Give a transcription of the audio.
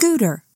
scooter.